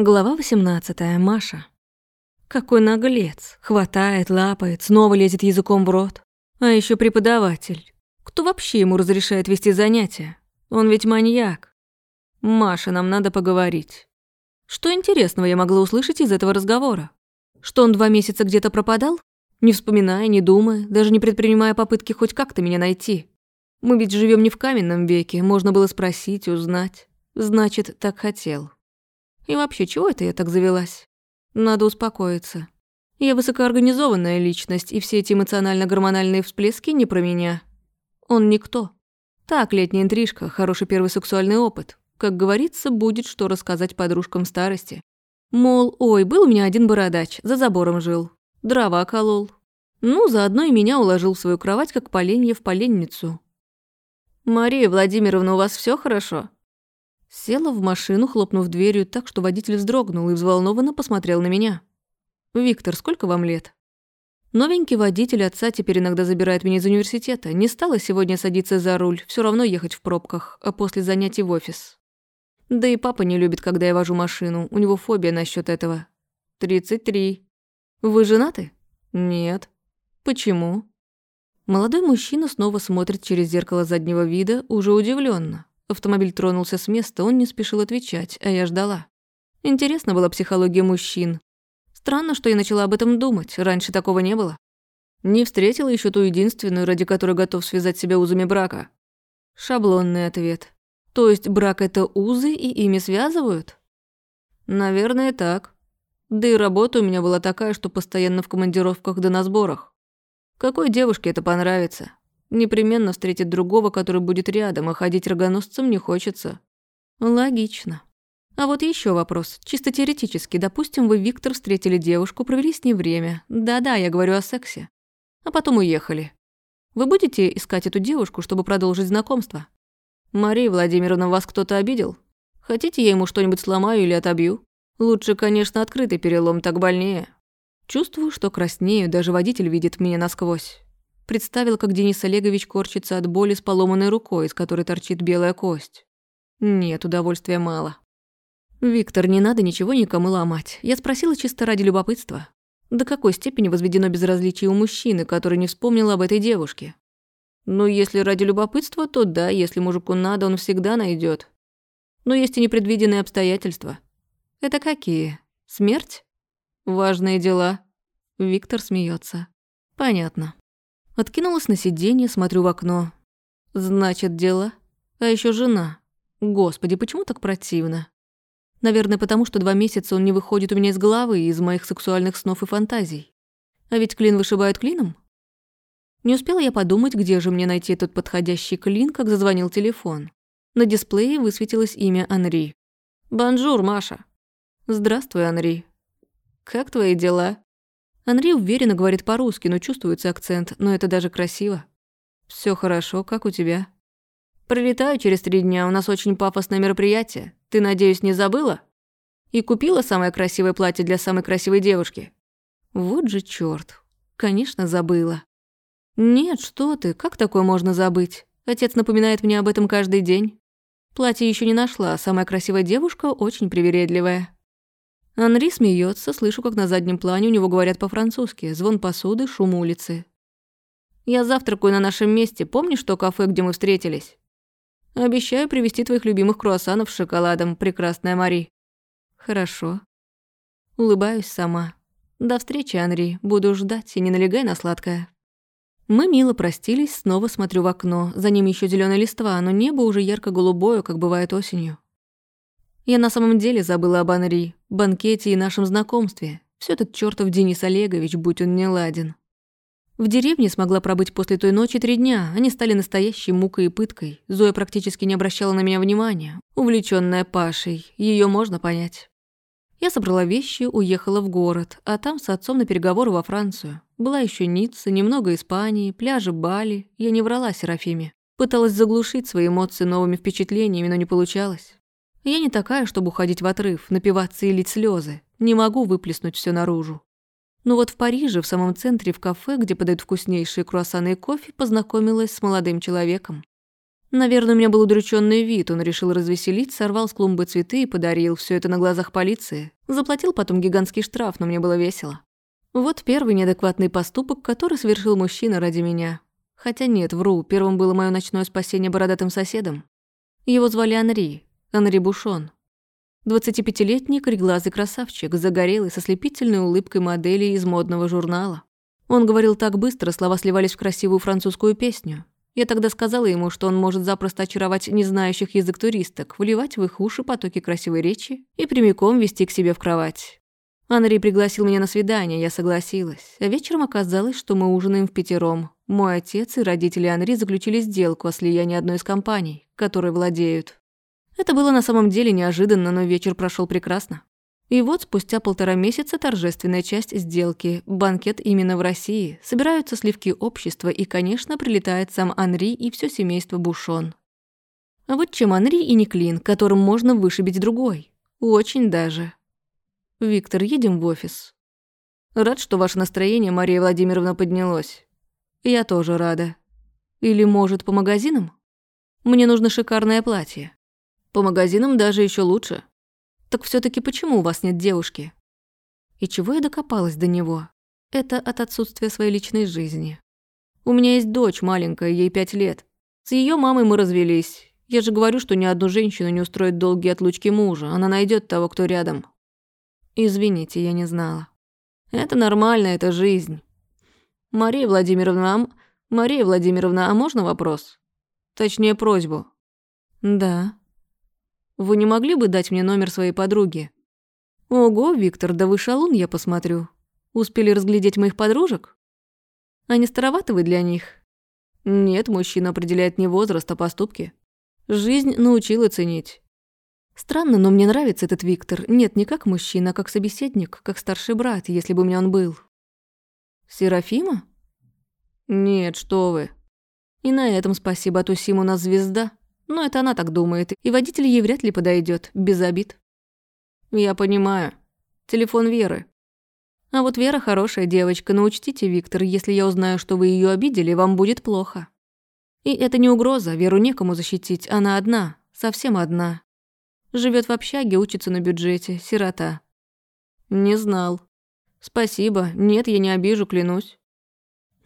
Глава 18. Маша. Какой наглец. Хватает, лапает, снова лезет языком в рот. А еще преподаватель. Кто вообще ему разрешает вести занятия? Он ведь маньяк. Маша, нам надо поговорить. Что интересного я могла услышать из этого разговора? Что он два месяца где-то пропадал? Не вспоминая, не думая, даже не предпринимая попытки хоть как-то меня найти. Мы ведь живем не в каменном веке, можно было спросить, узнать. Значит, так хотел. И вообще, чего это я так завелась? Надо успокоиться. Я высокоорганизованная личность, и все эти эмоционально-гормональные всплески не про меня. Он никто. Так, летняя интрижка, хороший первый сексуальный опыт. Как говорится, будет что рассказать подружкам старости. Мол, ой, был у меня один бородач, за забором жил. Дрова колол. Ну, заодно и меня уложил в свою кровать, как поленье в поленницу. «Мария Владимировна, у вас все хорошо?» Села в машину, хлопнув дверью так, что водитель вздрогнул и взволнованно посмотрел на меня. «Виктор, сколько вам лет?» Новенький водитель отца теперь иногда забирает меня из университета. Не стала сегодня садиться за руль, все равно ехать в пробках, а после занятий в офис. Да и папа не любит, когда я вожу машину, у него фобия насчет этого. «Тридцать три. Вы женаты?» «Нет». «Почему?» Молодой мужчина снова смотрит через зеркало заднего вида, уже удивленно. Автомобиль тронулся с места, он не спешил отвечать, а я ждала. Интересна была психология мужчин. Странно, что я начала об этом думать, раньше такого не было. Не встретила еще ту единственную, ради которой готов связать себя узами брака. Шаблонный ответ. То есть брак – это узы, и ими связывают? Наверное, так. Да и работа у меня была такая, что постоянно в командировках да на сборах. Какой девушке это понравится? Непременно встретит другого, который будет рядом, а ходить рогоносцем не хочется. Логично. А вот еще вопрос, чисто теоретически. Допустим, вы, Виктор, встретили девушку, провели с ней время. Да-да, я говорю о сексе. А потом уехали. Вы будете искать эту девушку, чтобы продолжить знакомство? Мария Владимировна, вас кто-то обидел? Хотите, я ему что-нибудь сломаю или отобью? Лучше, конечно, открытый перелом, так больнее. Чувствую, что краснею, даже водитель видит меня насквозь. Представил, как Денис Олегович корчится от боли с поломанной рукой, из которой торчит белая кость. Нет, удовольствия мало. «Виктор, не надо ничего никому ломать. Я спросила чисто ради любопытства. До какой степени возведено безразличие у мужчины, который не вспомнил об этой девушке? Ну, если ради любопытства, то да, если мужику надо, он всегда найдет. Но есть и непредвиденные обстоятельства. Это какие? Смерть? Важные дела?» Виктор смеется. «Понятно. Откинулась на сиденье, смотрю в окно. Значит, дела. А еще жена. Господи, почему так противно? Наверное, потому что два месяца он не выходит у меня из головы и из моих сексуальных снов и фантазий. А ведь клин вышибают клином. Не успела я подумать, где же мне найти этот подходящий клин, как зазвонил телефон. На дисплее высветилось имя Анри. «Бонжур, Маша». «Здравствуй, Анри». «Как твои дела?» Анри уверенно говорит по-русски, но чувствуется акцент, но это даже красиво. Все хорошо, как у тебя?» «Прилетаю через три дня, у нас очень пафосное мероприятие. Ты, надеюсь, не забыла? И купила самое красивое платье для самой красивой девушки?» «Вот же чёрт. Конечно, забыла». «Нет, что ты, как такое можно забыть? Отец напоминает мне об этом каждый день. Платье еще не нашла, а самая красивая девушка очень привередливая». Анри смеется, слышу, как на заднем плане у него говорят по-французски. Звон посуды, шум улицы. «Я завтракаю на нашем месте. Помнишь то кафе, где мы встретились?» «Обещаю привезти твоих любимых круассанов с шоколадом, прекрасная Мари». «Хорошо». Улыбаюсь сама. «До встречи, Анри. Буду ждать, и не налегай на сладкое». Мы мило простились, снова смотрю в окно. За ним еще зеленая листва, но небо уже ярко-голубое, как бывает осенью. Я на самом деле забыла об Анри, банкете и нашем знакомстве. Все этот чертов Денис Олегович, будь он не ладен. В деревне смогла пробыть после той ночи три дня. Они стали настоящей мукой и пыткой. Зоя практически не обращала на меня внимания. Увлечённая Пашей. Ее можно понять. Я собрала вещи, уехала в город, а там с отцом на переговоры во Францию. Была еще Ницца, немного Испании, пляжи Бали. Я не врала Серафиме. Пыталась заглушить свои эмоции новыми впечатлениями, но не получалось. Я не такая, чтобы уходить в отрыв, напиваться и лить слезы. Не могу выплеснуть все наружу. Но вот в Париже, в самом центре, в кафе, где подают вкуснейшие круассаны и кофе, познакомилась с молодым человеком. Наверное, у меня был удрученный вид, он решил развеселить, сорвал с клумбы цветы и подарил все это на глазах полиции. Заплатил потом гигантский штраф, но мне было весело. Вот первый неадекватный поступок, который совершил мужчина ради меня. Хотя нет, вру, первым было мое ночное спасение бородатым соседом. Его звали Анри, Анри Бушон. 25-летний кореглазый красавчик, загорелый, со слепительной улыбкой модели из модного журнала. Он говорил так быстро, слова сливались в красивую французскую песню. Я тогда сказала ему, что он может запросто очаровать незнающих язык туристок, вливать в их уши потоки красивой речи и прямиком вести к себе в кровать. Анри пригласил меня на свидание, я согласилась. А вечером оказалось, что мы ужинаем в пятером. Мой отец и родители Анри заключили сделку о слиянии одной из компаний, которой владеют. Это было на самом деле неожиданно, но вечер прошел прекрасно. И вот спустя полтора месяца торжественная часть сделки, банкет именно в России, собираются сливки общества и, конечно, прилетает сам Анри и все семейство Бушон. А вот чем Анри и не клин, которым можно вышибить другой. Очень даже. Виктор, едем в офис. Рад, что ваше настроение, Мария Владимировна, поднялось. Я тоже рада. Или, может, по магазинам? Мне нужно шикарное платье. По магазинам даже еще лучше. Так все таки почему у вас нет девушки? И чего я докопалась до него? Это от отсутствия своей личной жизни. У меня есть дочь маленькая, ей пять лет. С ее мамой мы развелись. Я же говорю, что ни одну женщину не устроит долгие отлучки мужа. Она найдет того, кто рядом. Извините, я не знала. Это нормально, это жизнь. Мария Владимировна, а... Мария Владимировна, а можно вопрос? Точнее, просьбу. Да. Вы не могли бы дать мне номер своей подруги? Ого, Виктор, да вы шалун, я посмотрю. Успели разглядеть моих подружек? А не староваты вы для них? Нет, мужчина определяет не возраст, а поступки. Жизнь научила ценить. Странно, но мне нравится этот Виктор. Нет, не как мужчина, а как собеседник, как старший брат, если бы у меня он был. Серафима? Нет, что вы. И на этом спасибо, а то Сим у нас звезда. Но это она так думает, и водитель ей вряд ли подойдет, без обид. Я понимаю. Телефон Веры. А вот Вера хорошая девочка, но учтите, Виктор, если я узнаю, что вы ее обидели, вам будет плохо. И это не угроза, Веру некому защитить, она одна, совсем одна. Живет в общаге, учится на бюджете, сирота. Не знал. Спасибо, нет, я не обижу, клянусь.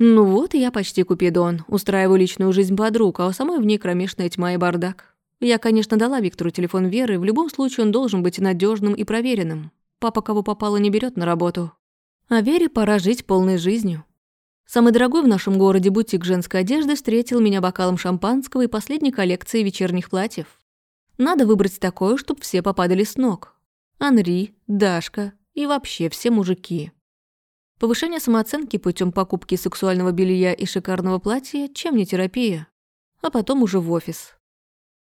Ну вот, я почти Купидон, устраиваю личную жизнь подруг, а у самой в ней кромешная тьма и бардак. Я, конечно, дала Виктору телефон Веры, в любом случае он должен быть надежным и проверенным. Папа кого попало не берет на работу. А Вере пора жить полной жизнью. Самый дорогой в нашем городе бутик женской одежды встретил меня бокалом шампанского и последней коллекцией вечерних платьев. Надо выбрать такое, чтобы все попадали с ног. Анри, Дашка и вообще все мужики. Повышение самооценки путем покупки сексуального белья и шикарного платья, чем не терапия? А потом уже в офис.